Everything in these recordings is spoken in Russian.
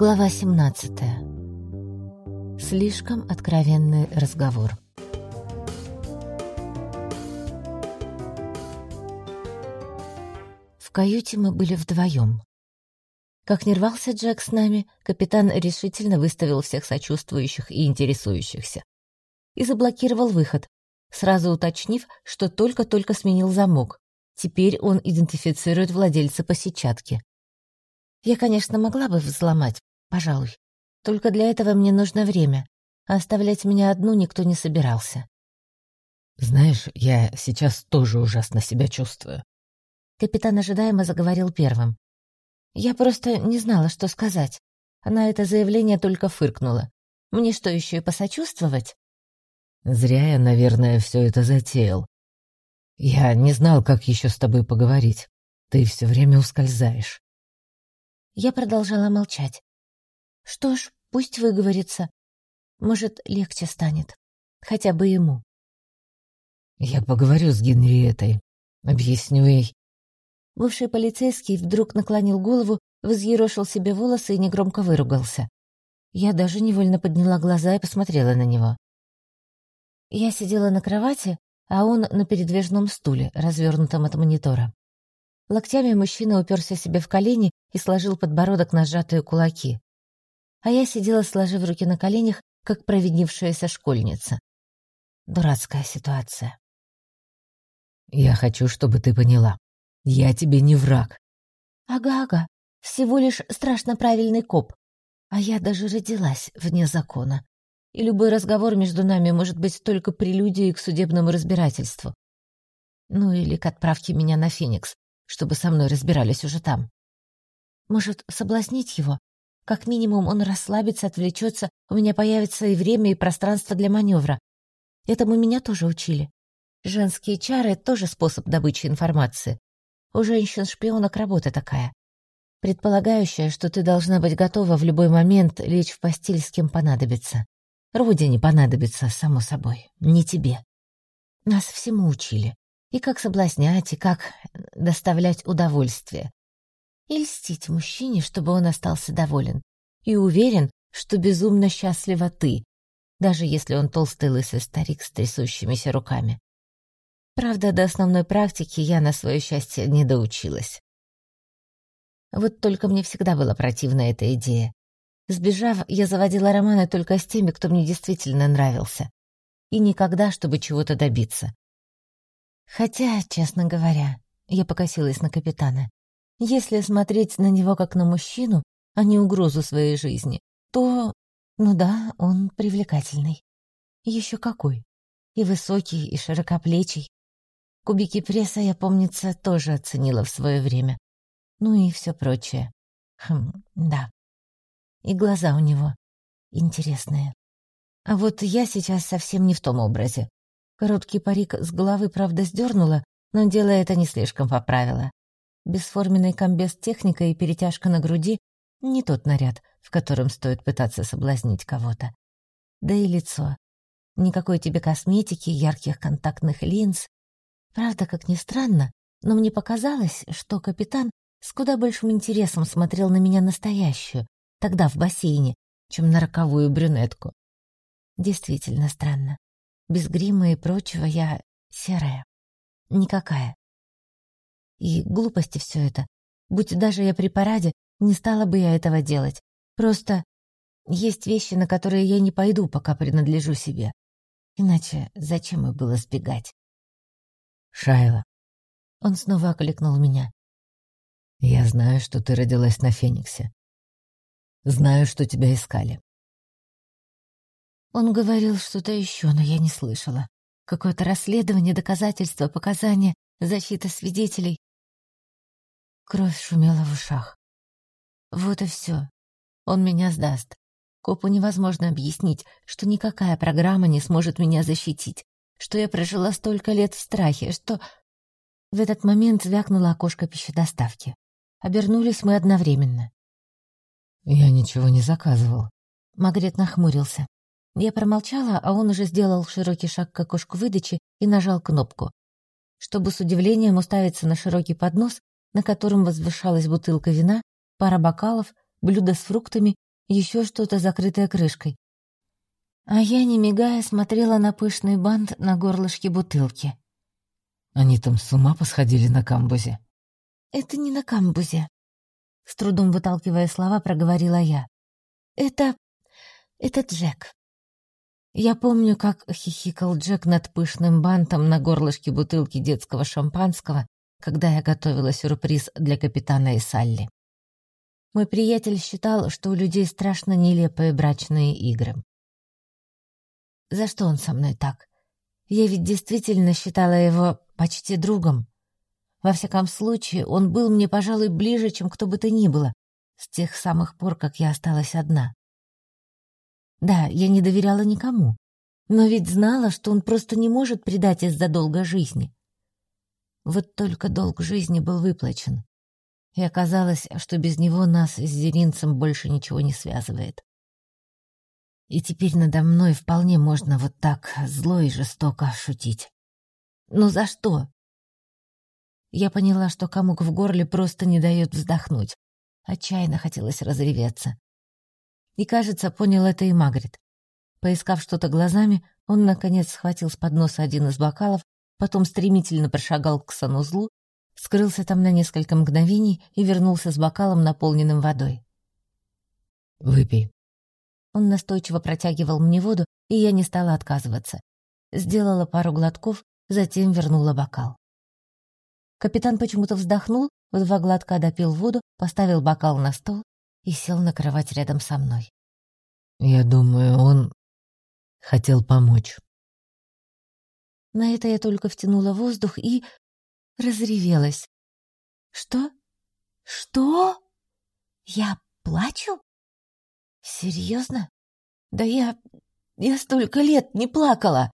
Глава 17. Слишком откровенный разговор. В каюте мы были вдвоем. Как не рвался Джек с нами, капитан решительно выставил всех сочувствующих и интересующихся. И заблокировал выход, сразу уточнив, что только-только сменил замок. Теперь он идентифицирует владельца по сетчатке. Я, конечно, могла бы взломать, пожалуй. Только для этого мне нужно время, а оставлять меня одну никто не собирался. «Знаешь, я сейчас тоже ужасно себя чувствую». Капитан ожидаемо заговорил первым. Я просто не знала, что сказать. Она это заявление только фыркнула. Мне что, еще и посочувствовать? Зря я, наверное, все это затеял. Я не знал, как еще с тобой поговорить. Ты все время ускользаешь. Я продолжала молчать. Что ж, пусть выговорится. Может, легче станет. Хотя бы ему. Я поговорю с Генриетой. Объясню ей. Бывший полицейский вдруг наклонил голову, взъерошил себе волосы и негромко выругался. Я даже невольно подняла глаза и посмотрела на него. Я сидела на кровати, а он на передвижном стуле, развернутом от монитора. Локтями мужчина уперся себе в колени и сложил подбородок на сжатые кулаки. А я сидела, сложив руки на коленях, как провинившаяся школьница. Дурацкая ситуация. «Я хочу, чтобы ты поняла. Я тебе не враг». «Ага-ага, всего лишь страшно правильный коп. А я даже родилась вне закона и любой разговор между нами может быть только прелюдией к судебному разбирательству. Ну или к отправке меня на Феникс, чтобы со мной разбирались уже там. Может, соблазнить его? Как минимум он расслабится, отвлечется, у меня появится и время, и пространство для маневра. Этому меня тоже учили. Женские чары — тоже способ добычи информации. У женщин-шпионок работа такая. Предполагающая, что ты должна быть готова в любой момент лечь в постель с кем понадобится. Родине понадобится, само собой, не тебе. Нас всему учили. И как соблазнять, и как доставлять удовольствие. И льстить мужчине, чтобы он остался доволен. И уверен, что безумно счастлива ты, даже если он толстый лысый старик с трясущимися руками. Правда, до основной практики я на свое счастье не доучилась. Вот только мне всегда была противна эта идея. Сбежав, я заводила романы только с теми, кто мне действительно нравился. И никогда, чтобы чего-то добиться. Хотя, честно говоря, я покосилась на капитана. Если смотреть на него как на мужчину, а не угрозу своей жизни, то, ну да, он привлекательный. Еще какой. И высокий, и широкоплечий. Кубики пресса я, помнится, тоже оценила в свое время. Ну и все прочее. Хм, да и глаза у него интересные. А вот я сейчас совсем не в том образе. Короткий парик с головы, правда, сдернула, но дело это не слишком поправило. Бесформенный комбез техника и перетяжка на груди — не тот наряд, в котором стоит пытаться соблазнить кого-то. Да и лицо. Никакой тебе косметики, ярких контактных линз. Правда, как ни странно, но мне показалось, что капитан с куда большим интересом смотрел на меня настоящую, тогда в бассейне, чем на роковую брюнетку. Действительно странно. Без грима и прочего я серая. Никакая. И глупости все это. Будь даже я при параде, не стала бы я этого делать. Просто есть вещи, на которые я не пойду, пока принадлежу себе. Иначе зачем и было сбегать? Шайла. Он снова окликнул меня. Я знаю, что ты родилась на Фениксе. Знаю, что тебя искали». Он говорил что-то еще, но я не слышала. Какое-то расследование, доказательства, показания, защита свидетелей. Кровь шумела в ушах. Вот и все. Он меня сдаст. Копу невозможно объяснить, что никакая программа не сможет меня защитить, что я прожила столько лет в страхе, что... В этот момент звякнуло окошко пищедоставки. Обернулись мы одновременно. «Я ничего не заказывал». Магрет нахмурился. Я промолчала, а он уже сделал широкий шаг к окошку выдачи и нажал кнопку. Чтобы с удивлением уставиться на широкий поднос, на котором возвышалась бутылка вина, пара бокалов, блюдо с фруктами еще что-то закрытое крышкой. А я, не мигая, смотрела на пышный бант на горлышке бутылки. Они там с ума посходили на камбузе. «Это не на камбузе», — с трудом выталкивая слова, проговорила я. «Это... это Джек». Я помню, как хихикал Джек над пышным бантом на горлышке бутылки детского шампанского, когда я готовила сюрприз для капитана и Салли. Мой приятель считал, что у людей страшно нелепые брачные игры. За что он со мной так? Я ведь действительно считала его почти другом. Во всяком случае, он был мне, пожалуй, ближе, чем кто бы то ни было, с тех самых пор, как я осталась одна. Да, я не доверяла никому, но ведь знала, что он просто не может предать из-за долга жизни. Вот только долг жизни был выплачен. И оказалось, что без него нас с Зеринцем больше ничего не связывает. И теперь надо мной вполне можно вот так зло и жестоко шутить. Ну за что? Я поняла, что комок в горле просто не дает вздохнуть. Отчаянно хотелось разреветься. И, кажется, понял это и Магрит. Поискав что-то глазами, он, наконец, схватил с подноса один из бокалов, потом стремительно прошагал к санузлу, скрылся там на несколько мгновений и вернулся с бокалом, наполненным водой. «Выпей». Он настойчиво протягивал мне воду, и я не стала отказываться. Сделала пару глотков, затем вернула бокал. Капитан почему-то вздохнул, в два глотка допил воду, поставил бокал на стол и сел на кровать рядом со мной. «Я думаю, он хотел помочь». На это я только втянула воздух и... разревелась. «Что? Что? Я плачу? Серьезно? Да я... я столько лет не плакала!»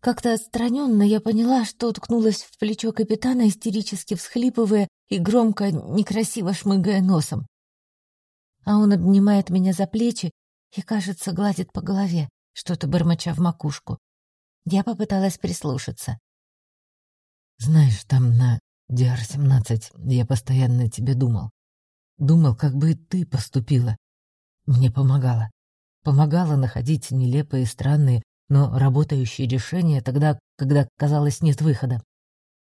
Как-то отстраненно я поняла, что уткнулась в плечо капитана, истерически всхлипывая и громко, некрасиво шмыгая носом. А он обнимает меня за плечи и, кажется, гладит по голове, что-то бормоча в макушку. Я попыталась прислушаться. «Знаешь, там на Диар-17 я постоянно тебе думал. Думал, как бы ты поступила. Мне помогала. Помогала находить нелепые странные, но работающие решения тогда, когда, казалось, нет выхода.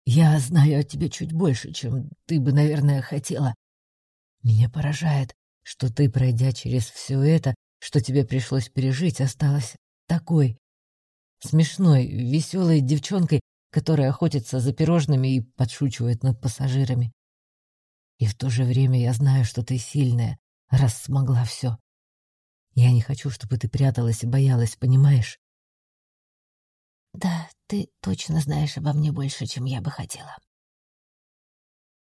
Я знаю о тебе чуть больше, чем ты бы, наверное, хотела. Меня поражает, что ты, пройдя через все это, что тебе пришлось пережить, осталась такой смешной, веселой девчонкой, которая охотится за пирожными и подшучивает над пассажирами. И в то же время я знаю, что ты сильная, раз смогла все. Я не хочу, чтобы ты пряталась и боялась, понимаешь? Да, ты точно знаешь обо мне больше, чем я бы хотела.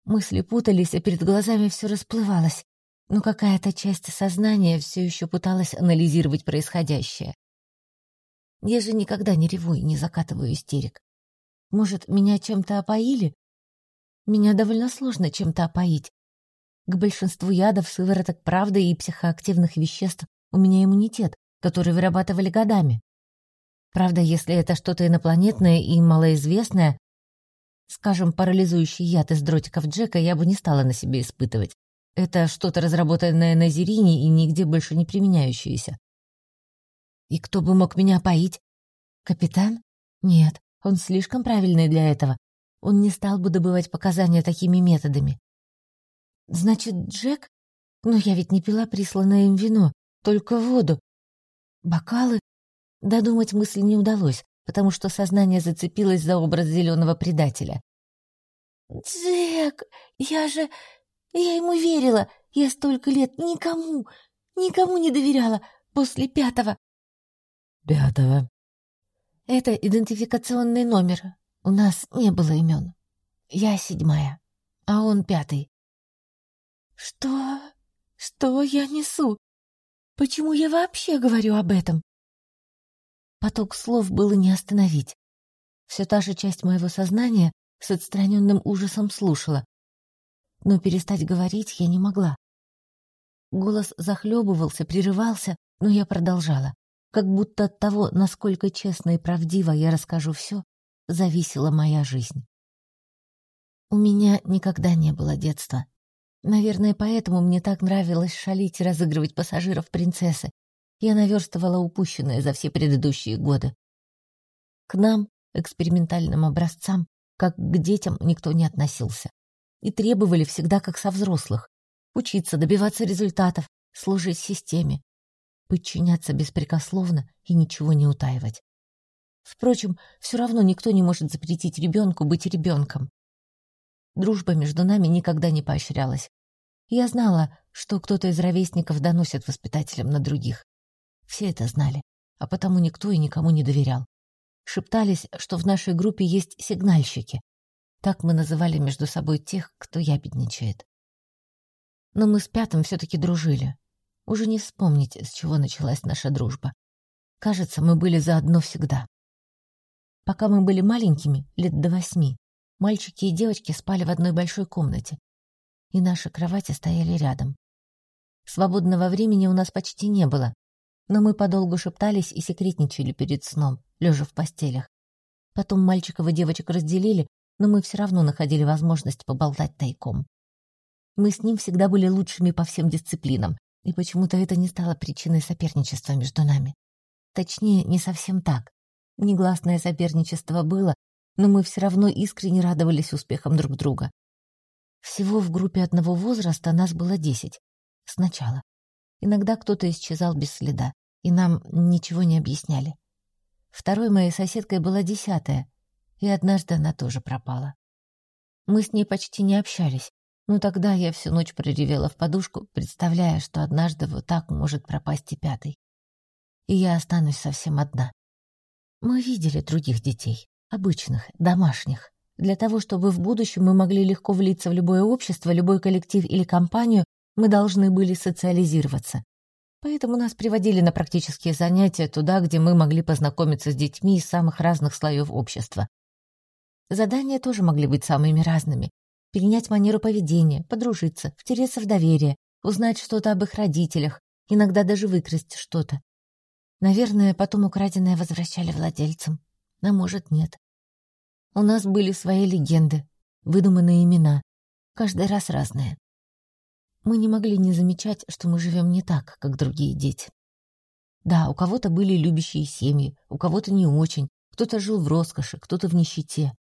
Мысли путались, а перед глазами все расплывалось, но какая-то часть сознания все еще пыталась анализировать происходящее. Я же никогда не реву и не закатываю истерик. Может, меня чем-то опоили? Меня довольно сложно чем-то опоить. К большинству ядов, сывороток правды и психоактивных веществ у меня иммунитет, который вырабатывали годами. Правда, если это что-то инопланетное и малоизвестное, скажем, парализующий яд из дротиков Джека, я бы не стала на себе испытывать. Это что-то разработанное на Зерине и нигде больше не применяющееся. И кто бы мог меня поить? Капитан? Нет, он слишком правильный для этого. Он не стал бы добывать показания такими методами. Значит, Джек? Но я ведь не пила присланное им вино, только воду. Бокалы Додумать мысль не удалось, потому что сознание зацепилось за образ зеленого предателя. «Джек, я же... Я ему верила. Я столько лет никому, никому не доверяла после пятого». «Пятого?» «Это идентификационный номер. У нас не было имен. Я седьмая, а он пятый». «Что? Что я несу? Почему я вообще говорю об этом?» Поток слов было не остановить. Все та же часть моего сознания с отстраненным ужасом слушала. Но перестать говорить я не могла. Голос захлебывался, прерывался, но я продолжала. Как будто от того, насколько честно и правдиво я расскажу все, зависела моя жизнь. У меня никогда не было детства. Наверное, поэтому мне так нравилось шалить и разыгрывать пассажиров принцессы. Я наверстывала упущенное за все предыдущие годы. К нам, экспериментальным образцам, как к детям никто не относился. И требовали всегда как со взрослых. Учиться, добиваться результатов, служить системе. Подчиняться беспрекословно и ничего не утаивать. Впрочем, все равно никто не может запретить ребенку быть ребенком. Дружба между нами никогда не поощрялась. Я знала, что кто-то из ровесников доносит воспитателям на других. Все это знали, а потому никто и никому не доверял. Шептались, что в нашей группе есть сигнальщики. Так мы называли между собой тех, кто ябедничает. Но мы с Пятым все-таки дружили. Уже не вспомнить, с чего началась наша дружба. Кажется, мы были заодно всегда. Пока мы были маленькими, лет до восьми, мальчики и девочки спали в одной большой комнате, и наши кровати стояли рядом. Свободного времени у нас почти не было, но мы подолгу шептались и секретничали перед сном, лежа в постелях. Потом мальчиков и девочек разделили, но мы все равно находили возможность поболтать тайком. Мы с ним всегда были лучшими по всем дисциплинам, и почему-то это не стало причиной соперничества между нами. Точнее, не совсем так. Негласное соперничество было, но мы все равно искренне радовались успехам друг друга. Всего в группе одного возраста нас было десять. Сначала. Иногда кто-то исчезал без следа, и нам ничего не объясняли. Второй моей соседкой была десятая, и однажды она тоже пропала. Мы с ней почти не общались, но тогда я всю ночь проревела в подушку, представляя, что однажды вот так может пропасть и пятый. И я останусь совсем одна. Мы видели других детей, обычных, домашних. Для того, чтобы в будущем мы могли легко влиться в любое общество, любой коллектив или компанию, мы должны были социализироваться. Поэтому нас приводили на практические занятия туда, где мы могли познакомиться с детьми из самых разных слоев общества. Задания тоже могли быть самыми разными. Перенять манеру поведения, подружиться, втереться в доверие, узнать что-то об их родителях, иногда даже выкрасть что-то. Наверное, потом украденное возвращали владельцам. А может, нет. У нас были свои легенды, выдуманные имена, каждый раз разные. Мы не могли не замечать, что мы живем не так, как другие дети. Да, у кого-то были любящие семьи, у кого-то не очень, кто-то жил в роскоши, кто-то в нищете.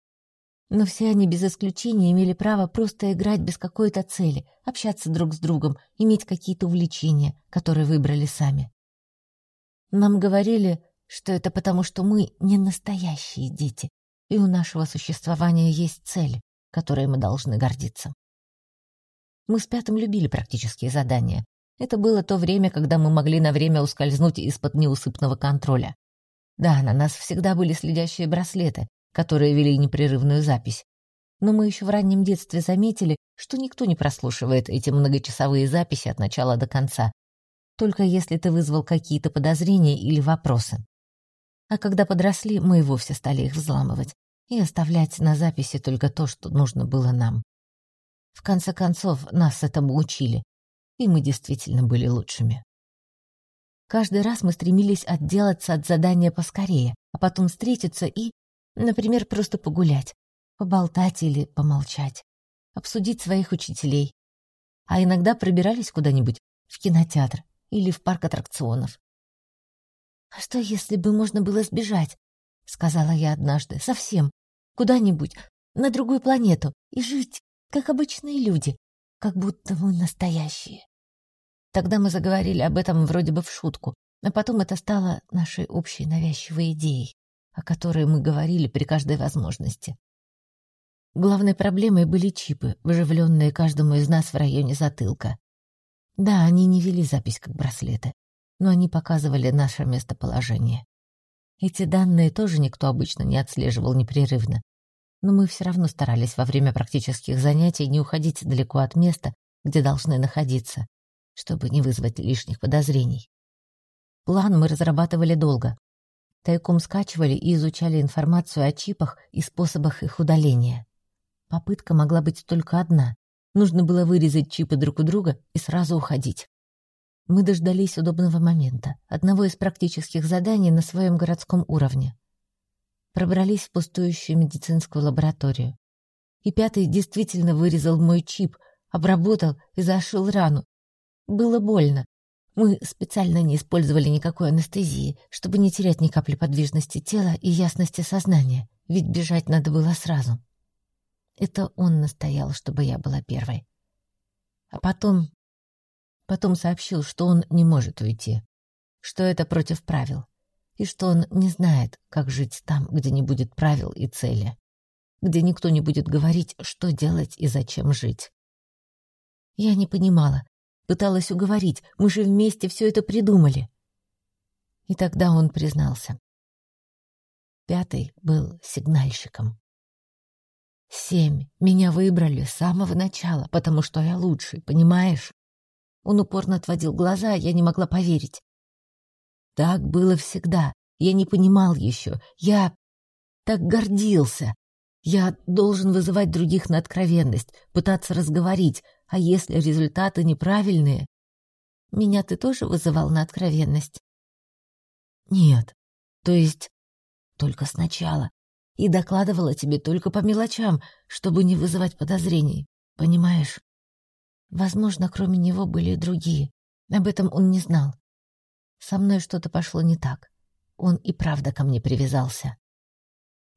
Но все они без исключения имели право просто играть без какой-то цели, общаться друг с другом, иметь какие-то увлечения, которые выбрали сами. Нам говорили, что это потому, что мы не настоящие дети, и у нашего существования есть цель, которой мы должны гордиться. Мы с Пятым любили практические задания. Это было то время, когда мы могли на время ускользнуть из-под неусыпного контроля. Да, на нас всегда были следящие браслеты, которые вели непрерывную запись. Но мы еще в раннем детстве заметили, что никто не прослушивает эти многочасовые записи от начала до конца, только если ты вызвал какие-то подозрения или вопросы. А когда подросли, мы и вовсе стали их взламывать и оставлять на записи только то, что нужно было нам. В конце концов, нас этому учили, и мы действительно были лучшими. Каждый раз мы стремились отделаться от задания поскорее, а потом встретиться и, например, просто погулять, поболтать или помолчать, обсудить своих учителей. А иногда пробирались куда-нибудь в кинотеатр или в парк аттракционов. «А что, если бы можно было сбежать?» — сказала я однажды. «Совсем. Куда-нибудь, на другую планету, и жить, как обычные люди, как будто мы настоящие». Тогда мы заговорили об этом вроде бы в шутку, а потом это стало нашей общей навязчивой идеей, о которой мы говорили при каждой возможности. Главной проблемой были чипы, выживленные каждому из нас в районе затылка. Да, они не вели запись как браслеты, но они показывали наше местоположение. Эти данные тоже никто обычно не отслеживал непрерывно, но мы все равно старались во время практических занятий не уходить далеко от места, где должны находиться, чтобы не вызвать лишних подозрений. План мы разрабатывали долго. Тайком скачивали и изучали информацию о чипах и способах их удаления. Попытка могла быть только одна Нужно было вырезать чипы друг у друга и сразу уходить. Мы дождались удобного момента, одного из практических заданий на своем городском уровне. Пробрались в пустующую медицинскую лабораторию. И пятый действительно вырезал мой чип, обработал и зашил рану. Было больно. Мы специально не использовали никакой анестезии, чтобы не терять ни капли подвижности тела и ясности сознания, ведь бежать надо было сразу. Это он настоял, чтобы я была первой. А потом... Потом сообщил, что он не может уйти, что это против правил, и что он не знает, как жить там, где не будет правил и цели, где никто не будет говорить, что делать и зачем жить. Я не понимала, пыталась уговорить, мы же вместе все это придумали. И тогда он признался. Пятый был сигнальщиком. Семь. Меня выбрали с самого начала, потому что я лучший, понимаешь? Он упорно отводил глаза, я не могла поверить. Так было всегда. Я не понимал еще. Я так гордился. Я должен вызывать других на откровенность, пытаться разговорить, а если результаты неправильные... Меня ты тоже вызывал на откровенность? Нет. То есть только сначала и докладывала тебе только по мелочам, чтобы не вызывать подозрений. Понимаешь? Возможно, кроме него были и другие. Об этом он не знал. Со мной что-то пошло не так. Он и правда ко мне привязался.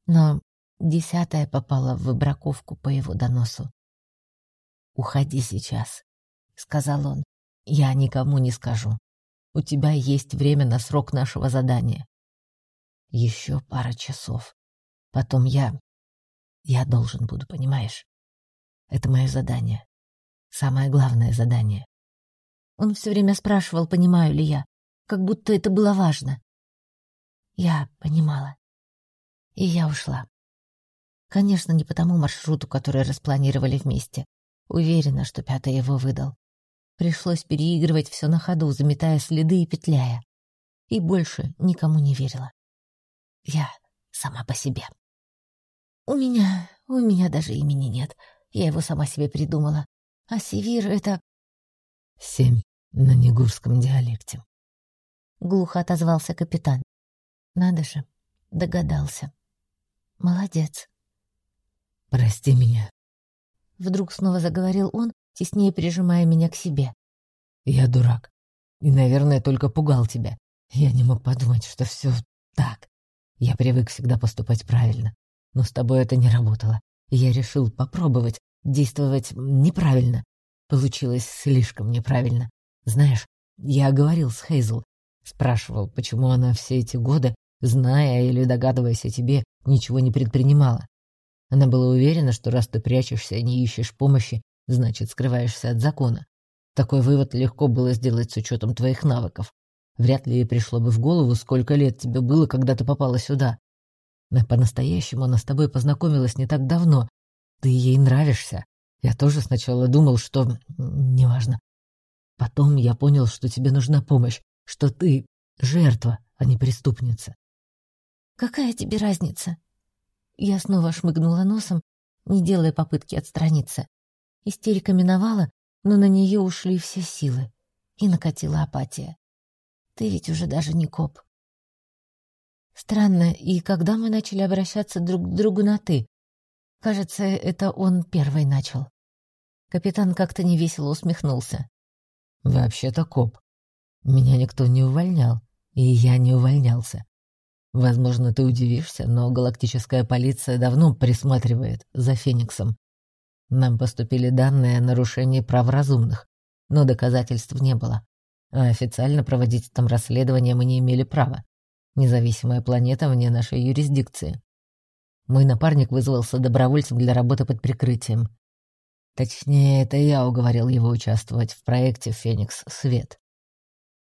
Но десятая попала в выбраковку по его доносу. «Уходи сейчас», — сказал он. «Я никому не скажу. У тебя есть время на срок нашего задания. Еще пара часов. Потом я... Я должен буду, понимаешь? Это мое задание. Самое главное задание. Он все время спрашивал, понимаю ли я, как будто это было важно. Я понимала. И я ушла. Конечно, не по тому маршруту, который распланировали вместе. Уверена, что пятый его выдал. Пришлось переигрывать все на ходу, заметая следы и петляя. И больше никому не верила. Я сама по себе. «У меня... у меня даже имени нет. Я его сама себе придумала. А Севир — это...» «Семь на негурском диалекте», — глухо отозвался капитан. «Надо же, догадался. Молодец». «Прости меня». Вдруг снова заговорил он, теснее прижимая меня к себе. «Я дурак. И, наверное, только пугал тебя. Я не мог подумать, что все так. Я привык всегда поступать правильно. Но с тобой это не работало. Я решил попробовать, действовать неправильно. Получилось слишком неправильно. Знаешь, я говорил с Хейзл, спрашивал, почему она все эти годы, зная или догадываясь о тебе, ничего не предпринимала. Она была уверена, что раз ты прячешься и не ищешь помощи, значит, скрываешься от закона. Такой вывод легко было сделать с учетом твоих навыков. Вряд ли ей пришло бы в голову, сколько лет тебе было, когда ты попала сюда. Но по-настоящему она с тобой познакомилась не так давно. Ты ей нравишься. Я тоже сначала думал, что... Неважно. Потом я понял, что тебе нужна помощь, что ты жертва, а не преступница. «Какая тебе разница?» Я снова шмыгнула носом, не делая попытки отстраниться. Истерика миновала, но на нее ушли все силы. И накатила апатия. «Ты ведь уже даже не коп. Странно, и когда мы начали обращаться друг к другу на «ты»? Кажется, это он первый начал. Капитан как-то невесело усмехнулся. «Вообще-то коп. Меня никто не увольнял, и я не увольнялся. Возможно, ты удивишься, но галактическая полиция давно присматривает за Фениксом. Нам поступили данные о нарушении прав разумных, но доказательств не было. А официально проводить там расследование мы не имели права. Независимая планета вне нашей юрисдикции. Мой напарник вызвался добровольцем для работы под прикрытием. Точнее, это я уговорил его участвовать в проекте «Феникс Свет».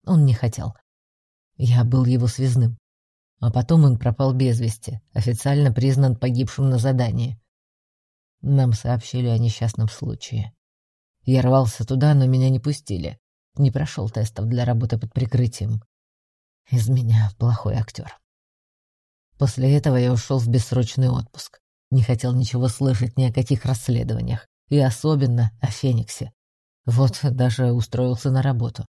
Он не хотел. Я был его связным. А потом он пропал без вести, официально признан погибшим на задании. Нам сообщили о несчастном случае. Я рвался туда, но меня не пустили. Не прошел тестов для работы под прикрытием. Из меня плохой актер. После этого я ушел в бессрочный отпуск. Не хотел ничего слышать ни о каких расследованиях. И особенно о Фениксе. Вот даже устроился на работу.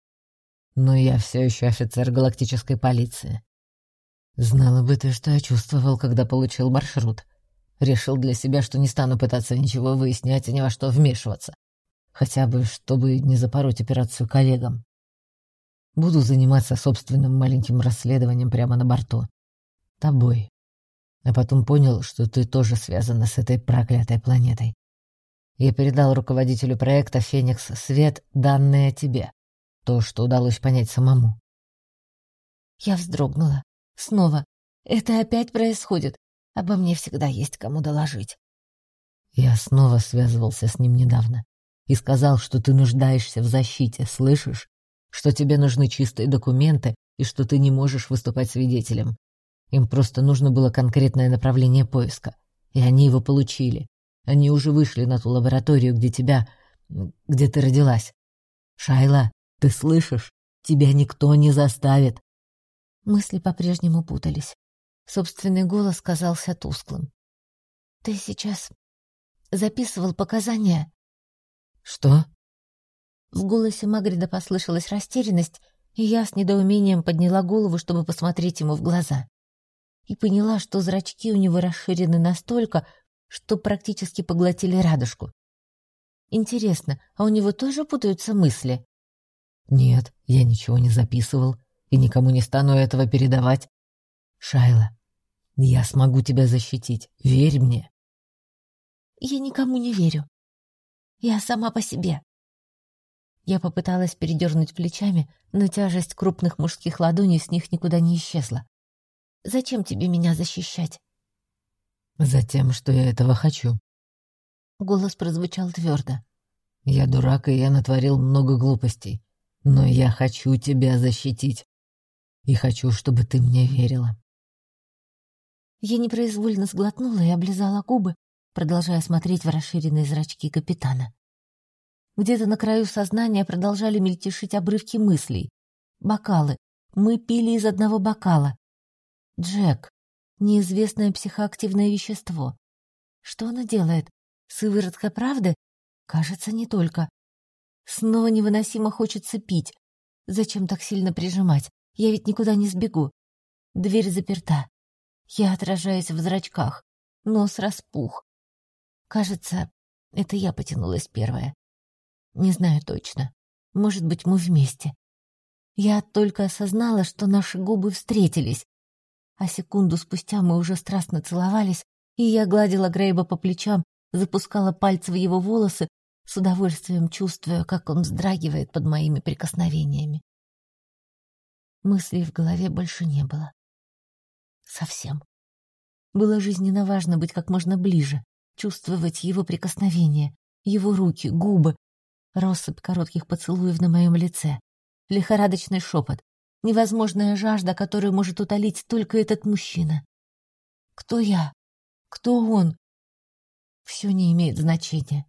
Но я все еще офицер галактической полиции. Знала бы ты, что я чувствовал, когда получил маршрут. Решил для себя, что не стану пытаться ничего выяснять и ни во что вмешиваться. хотя бы, чтобы не запороть операцию коллегам. Буду заниматься собственным маленьким расследованием прямо на борту. Тобой. А потом понял, что ты тоже связана с этой проклятой планетой. Я передал руководителю проекта «Феникс Свет» данные о тебе. То, что удалось понять самому. Я вздрогнула. Снова. Это опять происходит. Обо мне всегда есть кому доложить. Я снова связывался с ним недавно и сказал, что ты нуждаешься в защите, слышишь? Что тебе нужны чистые документы и что ты не можешь выступать свидетелем. Им просто нужно было конкретное направление поиска, и они его получили. Они уже вышли на ту лабораторию, где тебя... где ты родилась. Шайла, ты слышишь? Тебя никто не заставит. Мысли по-прежнему путались. Собственный голос казался тусклым. «Ты сейчас записывал показания?» «Что?» В голосе Магрида послышалась растерянность, и я с недоумением подняла голову, чтобы посмотреть ему в глаза. И поняла, что зрачки у него расширены настолько, что практически поглотили радужку. Интересно, а у него тоже путаются мысли? Нет, я ничего не записывал и никому не стану этого передавать. Шайла, я смогу тебя защитить, верь мне. Я никому не верю. Я сама по себе. Я попыталась передернуть плечами, но тяжесть крупных мужских ладоней с них никуда не исчезла. Зачем тебе меня защищать? Затем, что я этого хочу. Голос прозвучал твердо. Я дурак, и я натворил много глупостей. Но я хочу тебя защитить. И хочу, чтобы ты мне верила. Я непроизвольно сглотнула и облизала губы, продолжая смотреть в расширенные зрачки капитана. Где-то на краю сознания продолжали мельтешить обрывки мыслей. Бокалы. Мы пили из одного бокала. Джек. Неизвестное психоактивное вещество. Что оно делает? Сыворотка правды? Кажется, не только. Снова невыносимо хочется пить. Зачем так сильно прижимать? Я ведь никуда не сбегу. Дверь заперта. Я отражаюсь в зрачках. Нос распух. Кажется, это я потянулась первая. Не знаю точно. Может быть, мы вместе. Я только осознала, что наши губы встретились. А секунду спустя мы уже страстно целовались, и я гладила Грейба по плечам, запускала пальцы в его волосы, с удовольствием чувствуя, как он вздрагивает под моими прикосновениями. Мыслей в голове больше не было. Совсем. Было жизненно важно быть как можно ближе, чувствовать его прикосновения, его руки, губы, россыпь коротких поцелуев на моем лице, лихорадочный шепот, невозможная жажда, которую может утолить только этот мужчина. Кто я? Кто он? Все не имеет значения.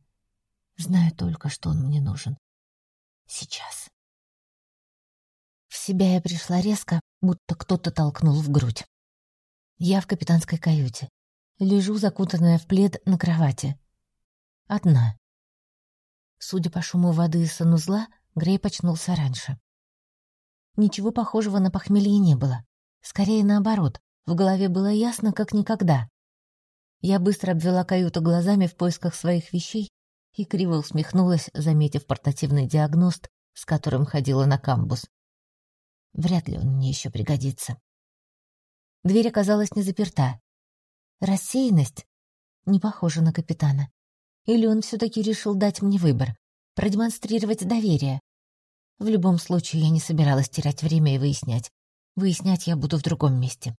Знаю только, что он мне нужен. Сейчас. Себя я пришла резко, будто кто-то толкнул в грудь. Я в капитанской каюте. Лежу, закутанная в плед на кровати. Одна. Судя по шуму воды из санузла, Грей почнулся раньше. Ничего похожего на похмелье не было. Скорее наоборот, в голове было ясно, как никогда. Я быстро обвела каюту глазами в поисках своих вещей и криво усмехнулась, заметив портативный диагност, с которым ходила на камбус. Вряд ли он мне еще пригодится. Дверь оказалась не заперта, Рассеянность? Не похожа на капитана. Или он все-таки решил дать мне выбор, продемонстрировать доверие. В любом случае, я не собиралась терять время и выяснять. Выяснять я буду в другом месте.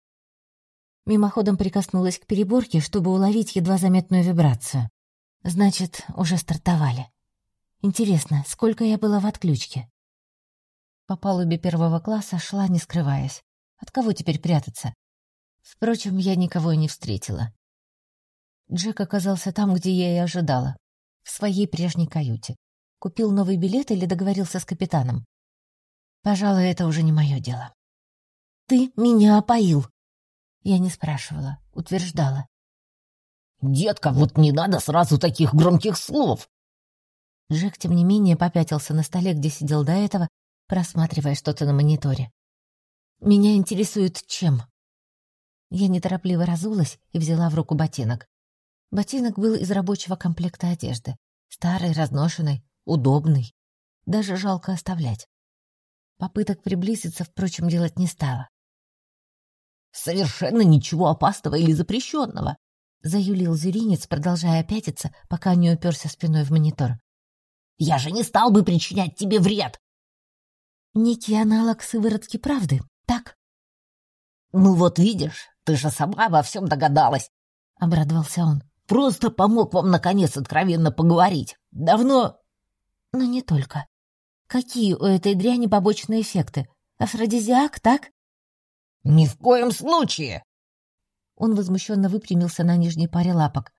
Мимоходом прикоснулась к переборке, чтобы уловить едва заметную вибрацию. Значит, уже стартовали. Интересно, сколько я была в отключке? По палубе первого класса шла, не скрываясь. От кого теперь прятаться? Впрочем, я никого и не встретила. Джек оказался там, где я и ожидала. В своей прежней каюте. Купил новый билет или договорился с капитаном. Пожалуй, это уже не мое дело. «Ты меня опоил!» Я не спрашивала, утверждала. «Детка, вот не надо сразу таких громких слов!» Джек, тем не менее, попятился на столе, где сидел до этого, просматривая что-то на мониторе. «Меня интересует чем?» Я неторопливо разулась и взяла в руку ботинок. Ботинок был из рабочего комплекта одежды. Старый, разношенный, удобный. Даже жалко оставлять. Попыток приблизиться, впрочем, делать не стала. «Совершенно ничего опасного или запрещенного», — заюлил зверинец, продолжая пятиться, пока не уперся спиной в монитор. «Я же не стал бы причинять тебе вред!» «Некий аналог сыворотки правды, так?» «Ну вот видишь, ты же сама обо всем догадалась!» — обрадовался он. «Просто помог вам, наконец, откровенно поговорить. Давно...» «Но не только. Какие у этой дряни побочные эффекты? Афродизиак, так?» «Ни в коем случае!» Он возмущенно выпрямился на нижней паре лапок.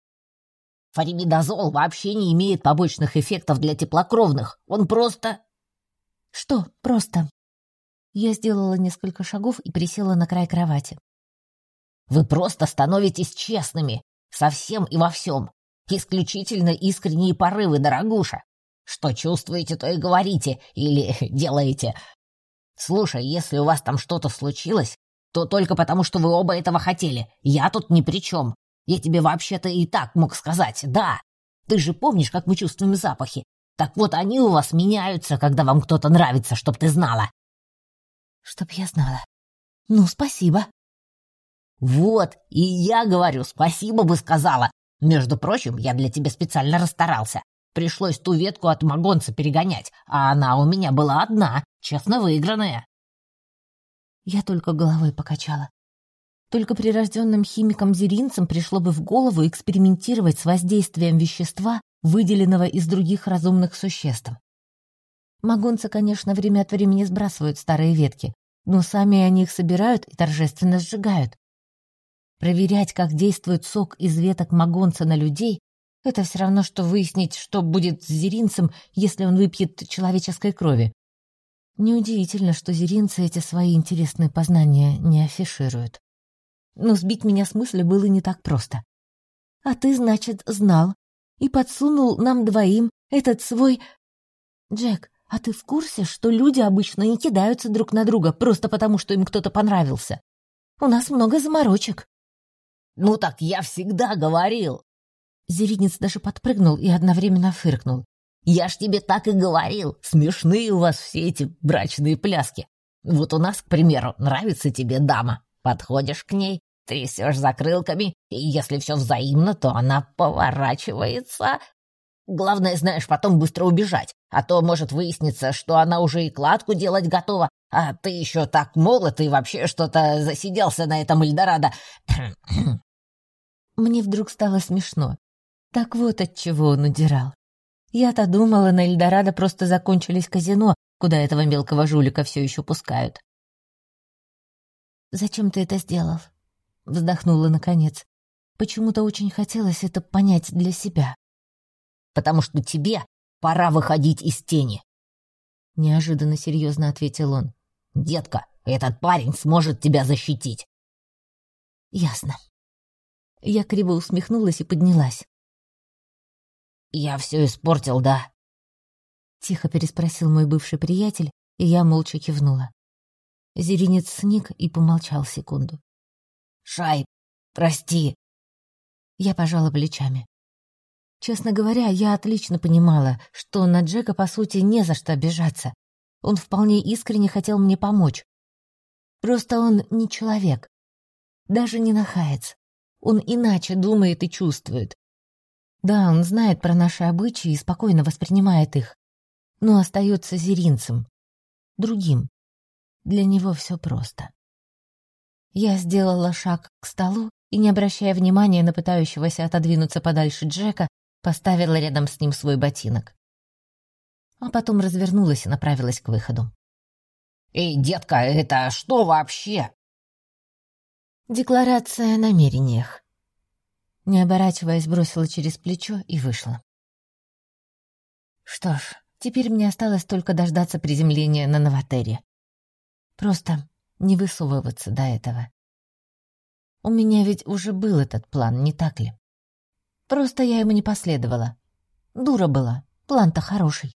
«Фаримидозол вообще не имеет побочных эффектов для теплокровных. Он просто...» «Что просто?» Я сделала несколько шагов и присела на край кровати. «Вы просто становитесь честными. Совсем и во всем. Исключительно искренние порывы, дорогуша. Что чувствуете, то и говорите или делаете. Слушай, если у вас там что-то случилось, то только потому, что вы оба этого хотели. Я тут ни при чем. Я тебе вообще-то и так мог сказать, да. Ты же помнишь, как мы чувствуем запахи? Так вот, они у вас меняются, когда вам кто-то нравится, чтоб ты знала. Чтоб я знала. Ну, спасибо. Вот, и я говорю, спасибо бы сказала. Между прочим, я для тебя специально расстарался. Пришлось ту ветку от магонца перегонять, а она у меня была одна, честно выигранная. Я только головой покачала. Только прирожденным химикам-зеринцам пришло бы в голову экспериментировать с воздействием вещества, выделенного из других разумных существ. Магонцы, конечно, время от времени сбрасывают старые ветки, но сами они их собирают и торжественно сжигают. Проверять, как действует сок из веток магонца на людей, это все равно, что выяснить, что будет с зеринцем, если он выпьет человеческой крови. Неудивительно, что зеринцы эти свои интересные познания не афишируют. Но сбить меня с мысли было не так просто. А ты, значит, знал и подсунул нам двоим этот свой... Джек, а ты в курсе, что люди обычно не кидаются друг на друга просто потому, что им кто-то понравился? У нас много заморочек. Ну так я всегда говорил. Зеринец даже подпрыгнул и одновременно фыркнул. Я ж тебе так и говорил, смешные у вас все эти брачные пляски. Вот у нас, к примеру, нравится тебе дама. Подходишь к ней, трясешь закрылками, и если все взаимно, то она поворачивается. Главное, знаешь, потом быстро убежать, а то может выясниться, что она уже и кладку делать готова, а ты еще так молод и вообще что-то засиделся на этом Эльдорадо. Мне вдруг стало смешно. Так вот от чего он удирал. Я-то думала, на Эльдорадо просто закончились казино, куда этого мелкого жулика все еще пускают. «Зачем ты это сделал?» — вздохнула наконец. Почему-то очень хотелось это понять для себя. «Потому что тебе пора выходить из тени», — неожиданно серьезно ответил он. «Детка, этот парень сможет тебя защитить». «Ясно». Я криво усмехнулась и поднялась. «Я все испортил, да?» Тихо переспросил мой бывший приятель, и я молча кивнула. Зеринец сник и помолчал секунду. «Шай, прости!» Я пожала плечами. Честно говоря, я отлично понимала, что на Джека, по сути, не за что обижаться. Он вполне искренне хотел мне помочь. Просто он не человек. Даже не нахаец. Он иначе думает и чувствует. Да, он знает про наши обычаи и спокойно воспринимает их, но остается зеринцем, другим. Для него все просто. Я сделала шаг к столу и, не обращая внимания на пытающегося отодвинуться подальше Джека, поставила рядом с ним свой ботинок. А потом развернулась и направилась к выходу. «Эй, детка, это что вообще?» «Декларация о намерениях», не оборачиваясь, бросила через плечо и вышла. Что ж, теперь мне осталось только дождаться приземления на Новотере. Просто не высовываться до этого. У меня ведь уже был этот план, не так ли? Просто я ему не последовала. Дура была, план-то хороший.